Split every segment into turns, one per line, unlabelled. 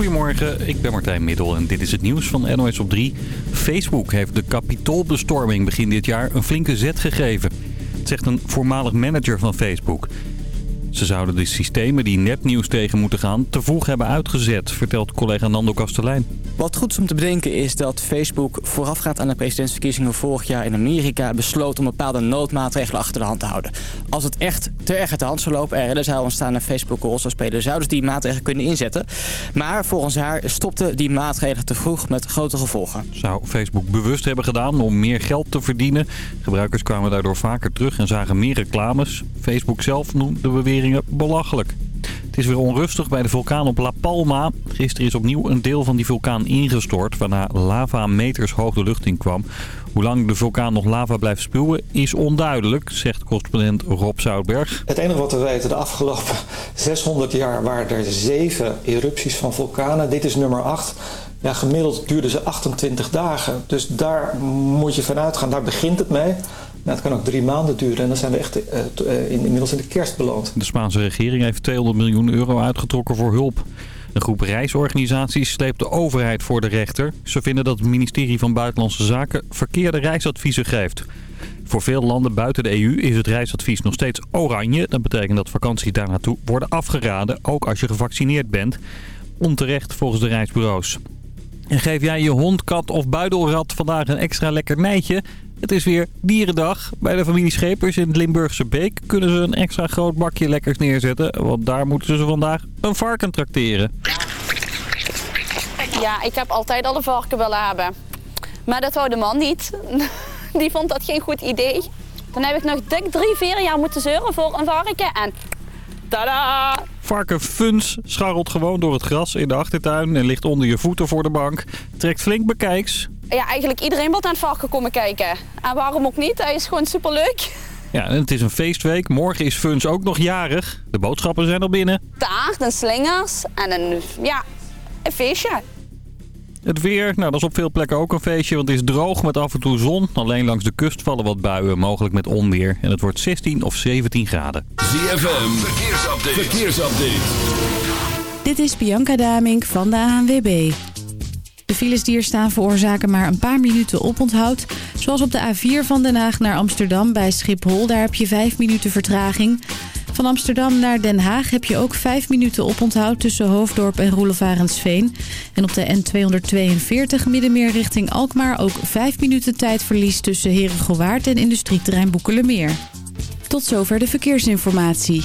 Goedemorgen, ik ben Martijn Middel en dit is het nieuws van NOS op 3. Facebook heeft de kapitoolbestorming begin dit jaar een flinke zet gegeven. Zegt een voormalig manager van Facebook. Ze zouden de systemen die nepnieuws tegen moeten gaan te vroeg hebben uitgezet, vertelt collega Nando Kastelein.
Wat goed is om te bedenken is dat Facebook voorafgaand aan de presidentsverkiezingen vorig jaar in Amerika besloot om bepaalde noodmaatregelen achter de hand te houden. Als het echt te erg uit de hand zou lopen, er redden zou ontstaan en Facebook rol zou spelen, zouden ze die maatregelen kunnen inzetten. Maar volgens haar stopte die maatregelen te vroeg met grote gevolgen.
Zou Facebook bewust hebben gedaan om meer geld te verdienen? Gebruikers kwamen daardoor vaker terug en zagen meer reclames. Facebook zelf noemde de belachelijk. Het is weer onrustig bij de vulkaan op La Palma. Gisteren is opnieuw een deel van die vulkaan ingestort, waarna lava meters hoog de lucht in kwam. Hoe lang de vulkaan nog lava blijft spuwen is onduidelijk, zegt correspondent Rob Zoutberg.
Het enige wat we weten, de afgelopen 600 jaar waren er zeven erupties van vulkanen. Dit is nummer 8. Ja, gemiddeld duurden ze 28 dagen. Dus daar moet je vanuit gaan. Daar begint het mee. Nou, het kan ook drie maanden duren en dan zijn we echt uh, uh, inmiddels in de kerst beland.
De Spaanse regering heeft 200 miljoen euro uitgetrokken voor hulp. Een groep reisorganisaties sleept de overheid voor de rechter. Ze vinden dat het ministerie van Buitenlandse Zaken verkeerde reisadviezen geeft. Voor veel landen buiten de EU is het reisadvies nog steeds oranje. Dat betekent dat vakanties daar naartoe worden afgeraden, ook als je gevaccineerd bent. Onterecht volgens de reisbureaus. En geef jij je hond, kat of buidelrat vandaag een extra lekkernijtje? Het is weer dierendag. Bij de familie Schepers in het Limburgse Beek kunnen ze een extra groot bakje lekkers neerzetten. Want daar moeten ze vandaag een varken trakteren.
Ja, ik heb altijd al een varken willen hebben. Maar dat wou de man niet. Die vond dat geen goed idee. Dan heb ik nog dik drie, vier jaar moeten zeuren voor een varken. En tada!
Varken Funs scharrelt gewoon door het gras in de achtertuin en ligt onder je voeten voor de bank. Trekt flink bekijks.
Ja, eigenlijk iedereen wil naar het varken komen kijken. En waarom ook niet? Hij is gewoon superleuk.
Ja, en het is een feestweek. Morgen is Funs ook nog jarig. De boodschappen zijn al binnen.
Taart en slingers en een, ja, een feestje.
Het weer, nou dat is op veel plekken ook een feestje, want het is droog met af en toe zon. Alleen langs de kust vallen wat buien, mogelijk met onweer. En het wordt 16 of 17 graden.
ZFM, verkeersupdate. verkeersupdate.
Dit is Bianca Damink van de ANWB. De files die er staan veroorzaken maar een paar minuten oponthoud. Zoals op de A4 van Den Haag naar Amsterdam bij Schiphol. Daar heb je 5 minuten vertraging. Van Amsterdam naar Den Haag heb je ook 5 minuten oponthoud tussen Hoofddorp en Roelevarensveen. En op de N242 Middenmeer richting Alkmaar ook 5 minuten tijdverlies tussen Herengewaard en industrieterrein Boekelemeer. Tot zover de verkeersinformatie.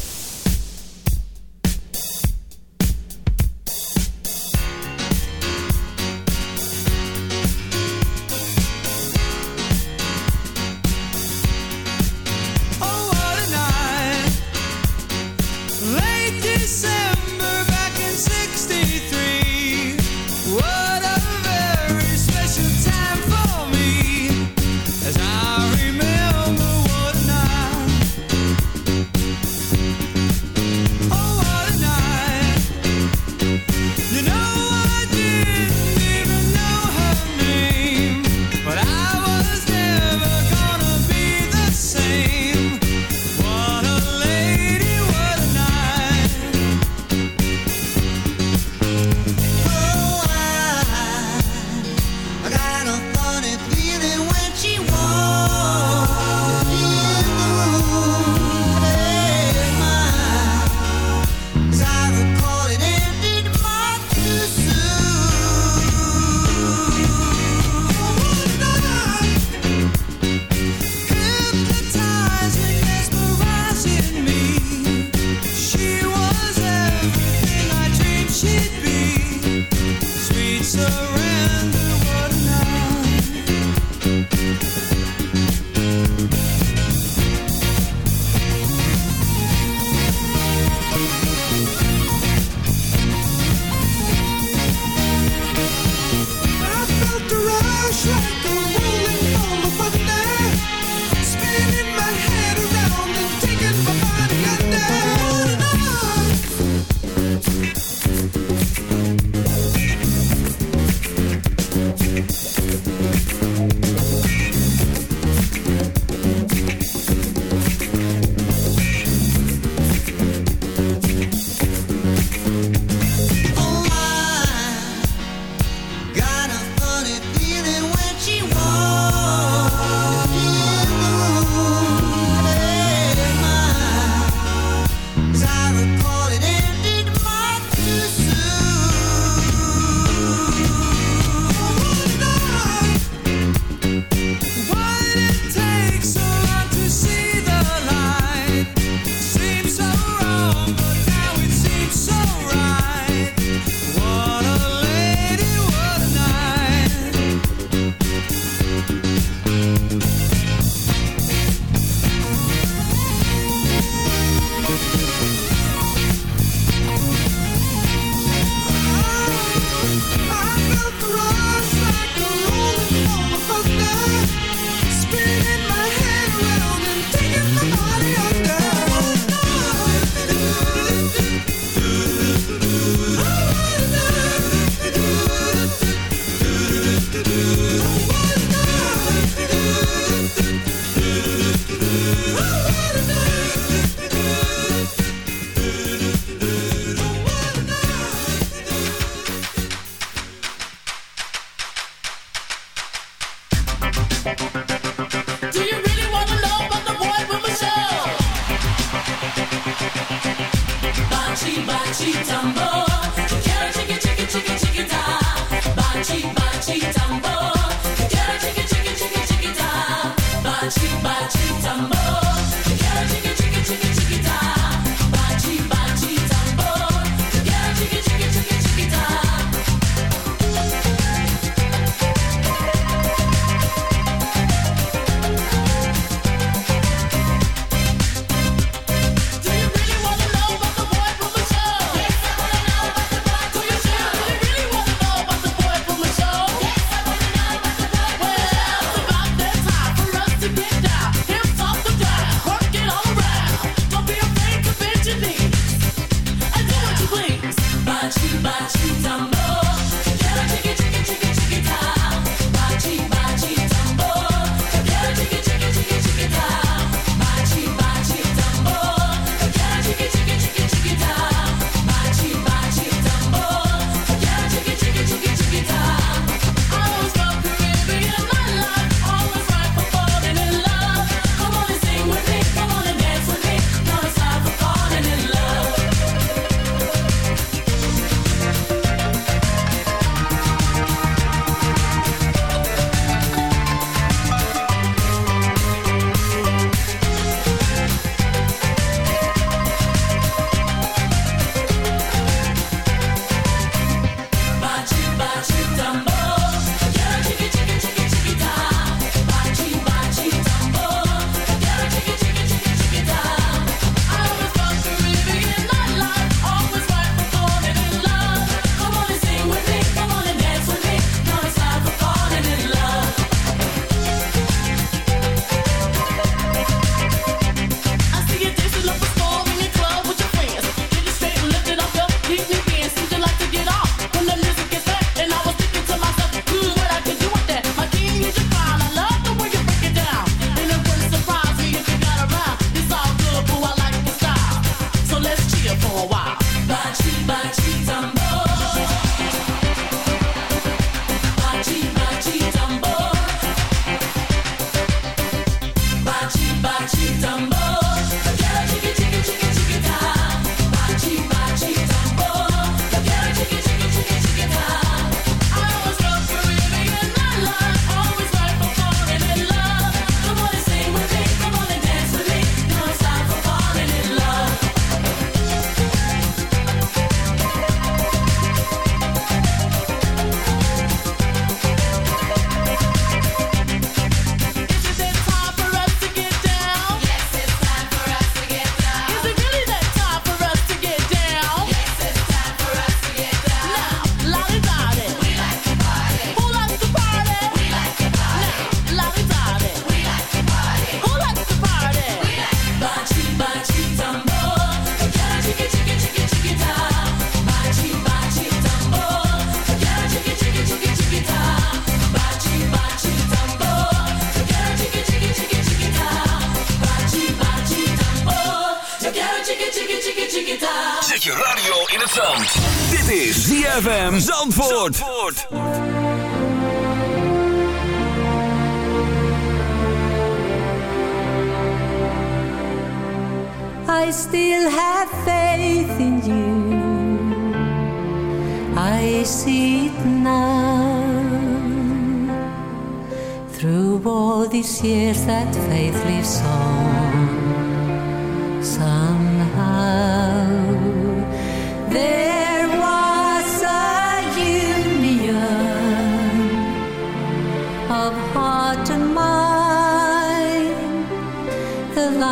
Zandvoort.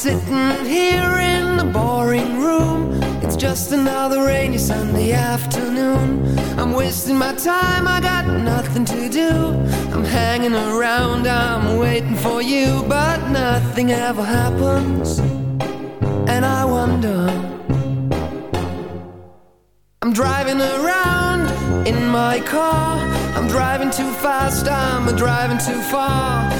Sitting here in the boring room. It's just another rainy Sunday afternoon. I'm wasting my time, I got nothing to do. I'm hanging around, I'm waiting for you, but nothing ever happens. And I wonder. I'm driving around in my car. I'm driving too fast, I'm driving too far.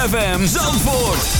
ZFM Zandvoort.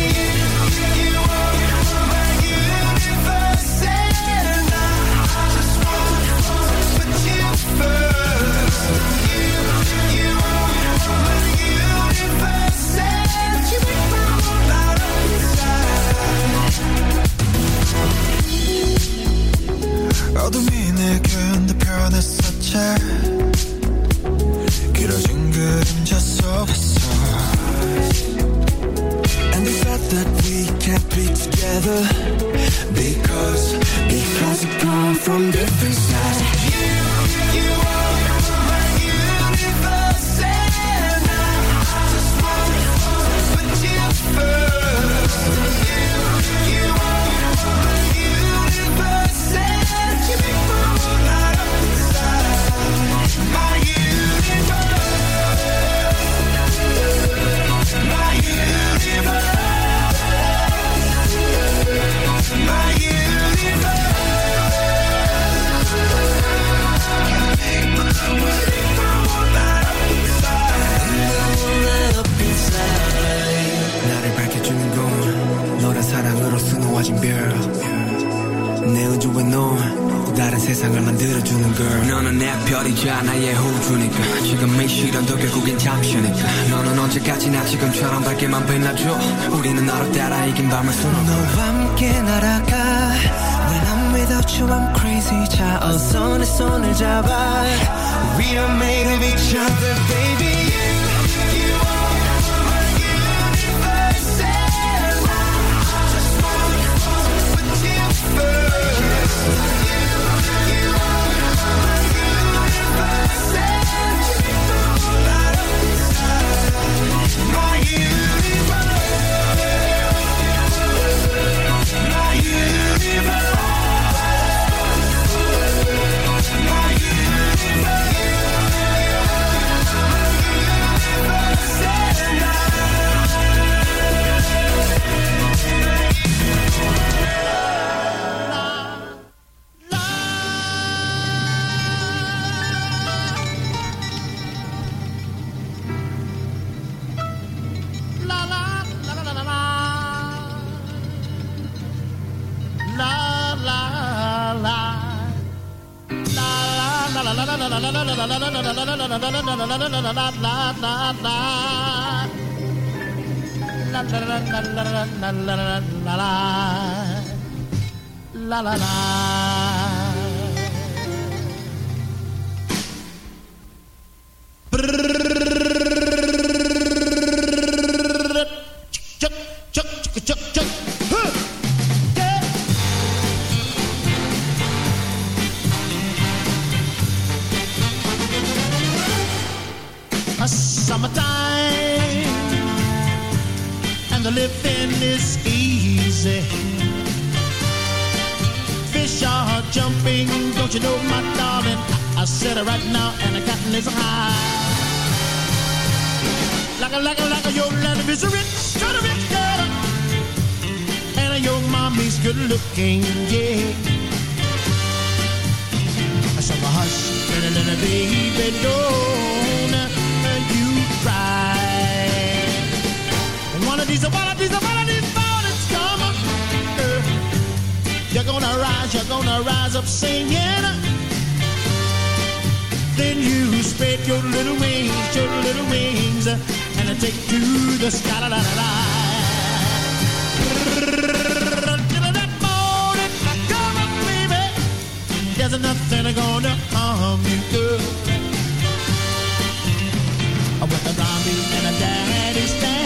지금처럼 밝게만 빛나줘 우리는 너를 따라 이긴 밤을 수놓고 너와 함께 날아가 When I'm without you I'm crazy 자 어서 내 손을 잡아 We are made of each other baby
It right now, and the cotton is high. Like a, like a, like a, your land is a rich, try to rich girl. And your mommy's good looking, yeah. So hush, little, little baby, don't you cry. One of these, one of these, one of these mornings come. Uh, you're gonna rise, you're gonna rise up singing. Then you spread your little wings, your little wings, and I take to the sky. La, la, la, la. That morning, come on, baby. There's nothing gonna harm you, girl. With a zombie and a daddy's stand.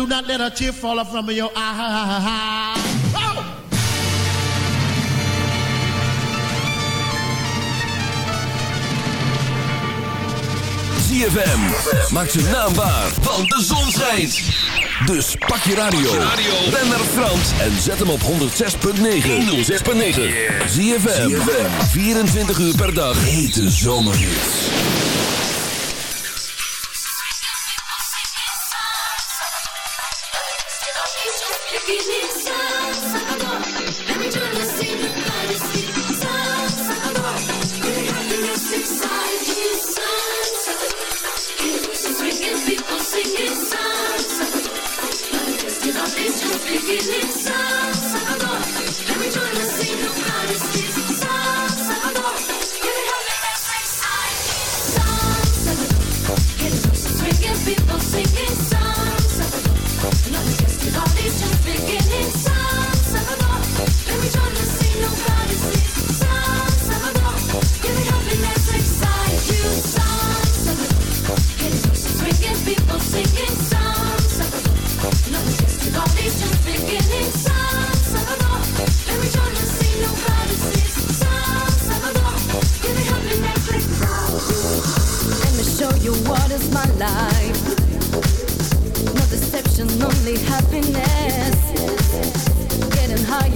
do not let a tear fall from your eye. ha
ZFM. Maak zijn naambaar. want de zon schijnt. Dus pak je radio. Ben naar Frans en zet hem op 106.9. 106.9. ZFM. 24 uur per dag. Hete zomerhits.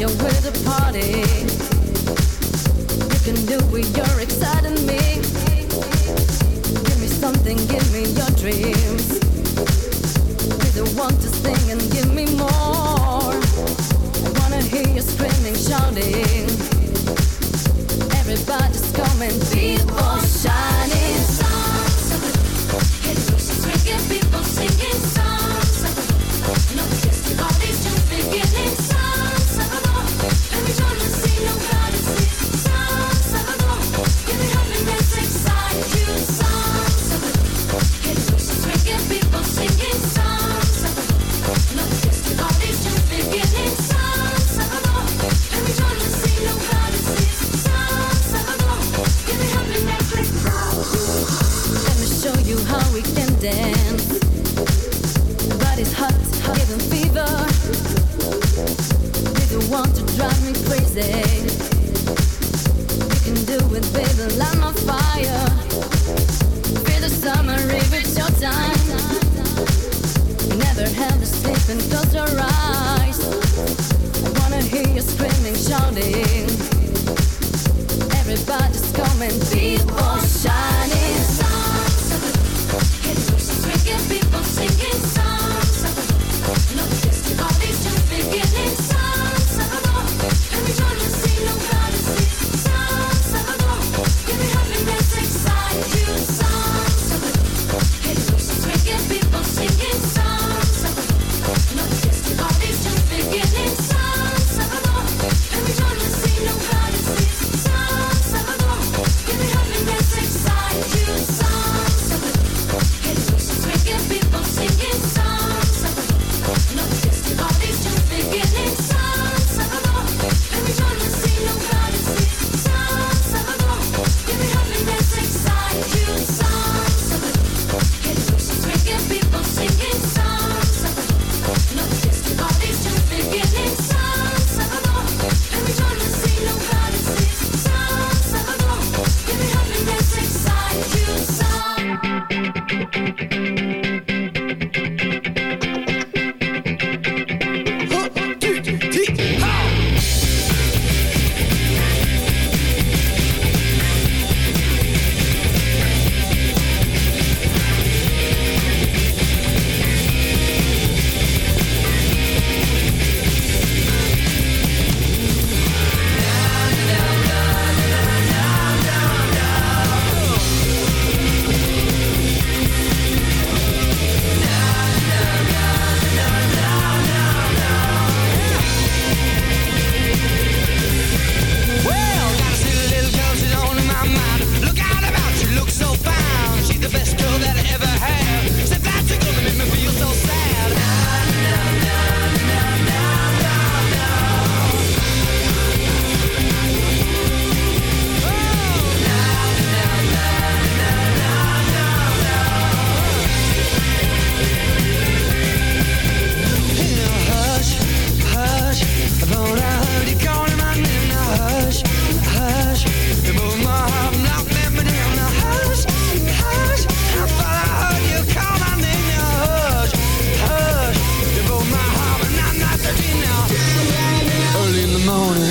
you're with the party. You can do it, you're excited. Oh.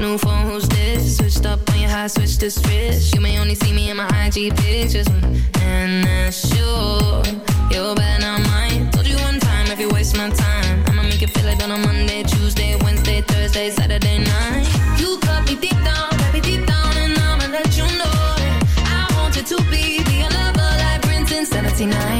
New phone, who's this? Switched up on your high, switch to switch. You may only see me in my IG pictures. And that's you. You better than mine. Told you one time if you waste my time. I'ma make you feel like on a Monday, Tuesday, Wednesday, Thursday, Saturday night. You cut me deep down, cut deep down, and I'ma let you know. I want you to be, be a lover like Prince in 79.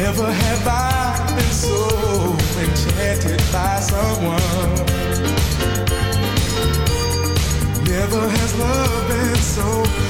Never have I been so enchanted by someone. Never has love been so.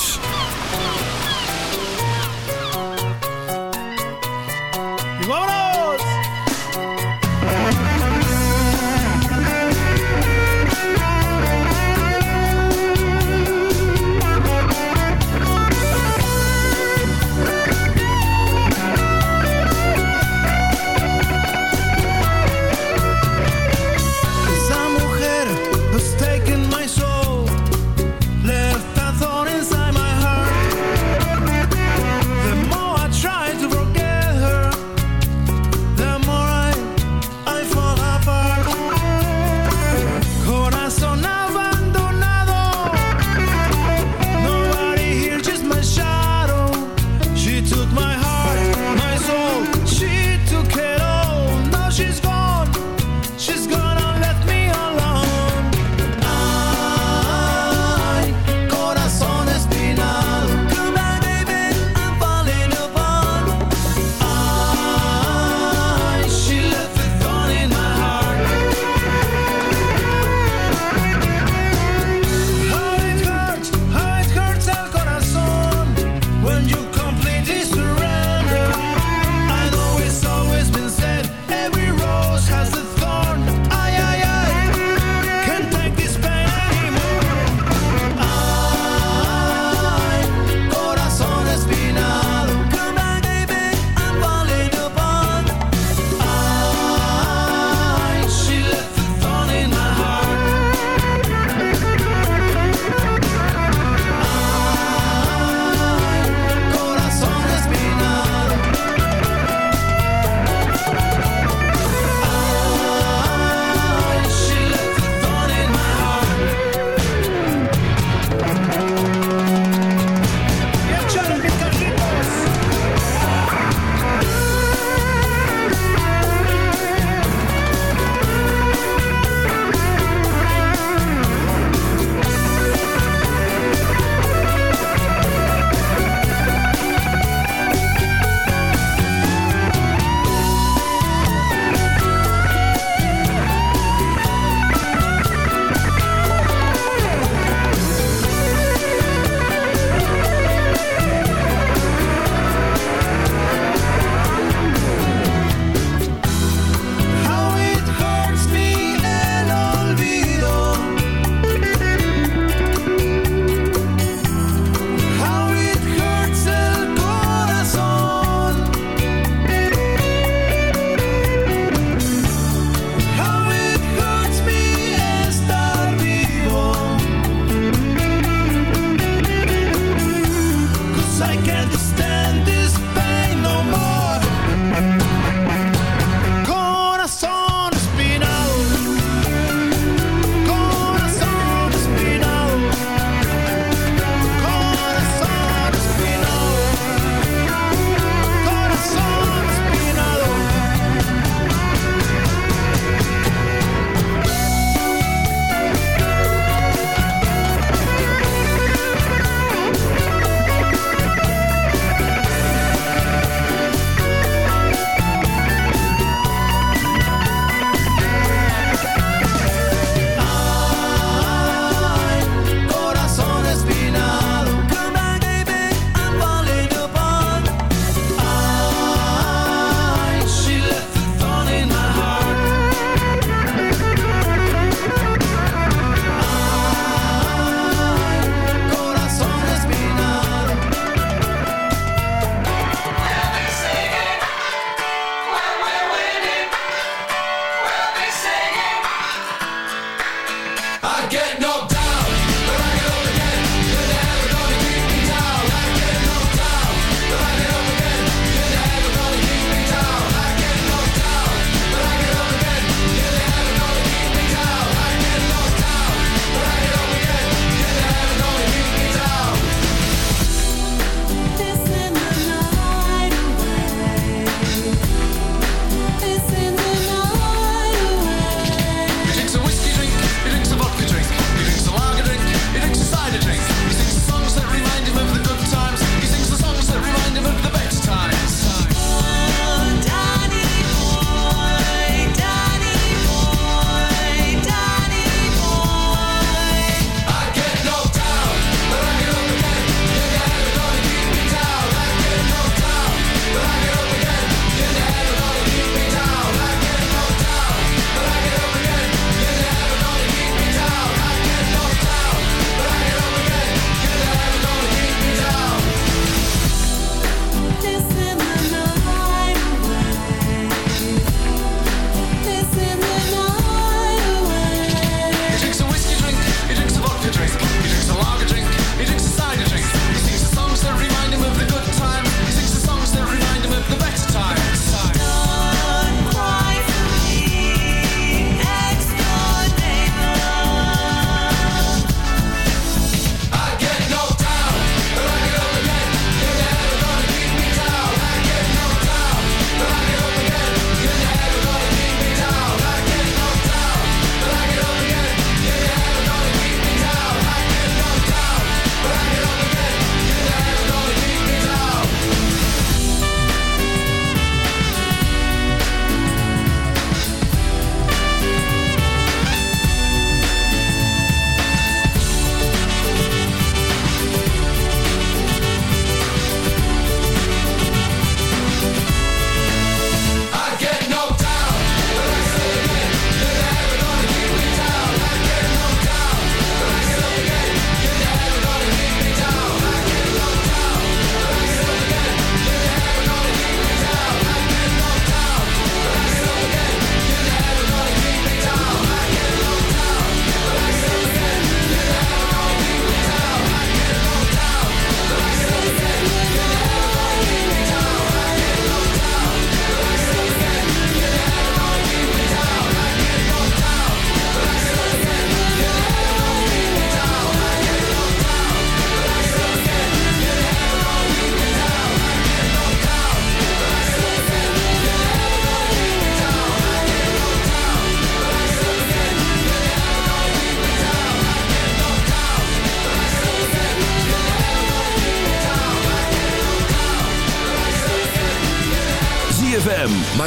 ¡Y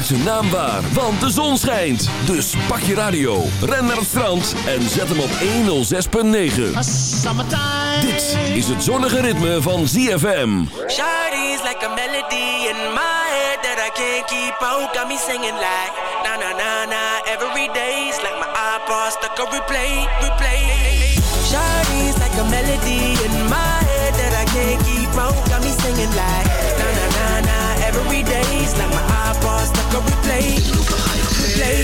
Zijn naam waar, want de zon schijnt. Dus pak je radio, ren naar het strand en zet hem op 106.9. Dit is het zonnige ritme van ZFM.
Shawty's like a melody in my head that I can't keep out. Got me singing like na na na na every day's like my iPod stuck on replay, replay. Shawty's like a melody in my head that I can't keep out. Got me singing like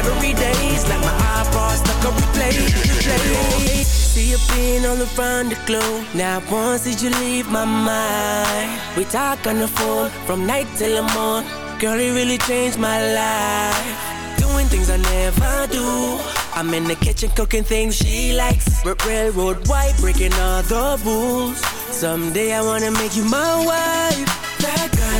every day's like my iPod stuck on replay, replay. See you being around the globe. Now once did you leave my mind? We talk on the phone from night till the morning. Girl, it really changed my life. Doing things I never do. I'm in the kitchen cooking things she likes. R- railroad white, breaking all the rules. Someday I wanna make you my wife. That girl,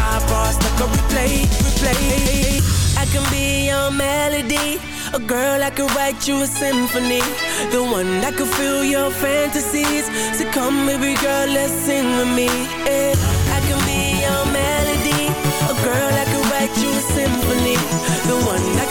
replay, replay. I can be your melody. A girl I could write you a symphony The one that could fill your fantasies So come baby girl, let's sing with me yeah. I can be your melody A girl I could write you a symphony The one that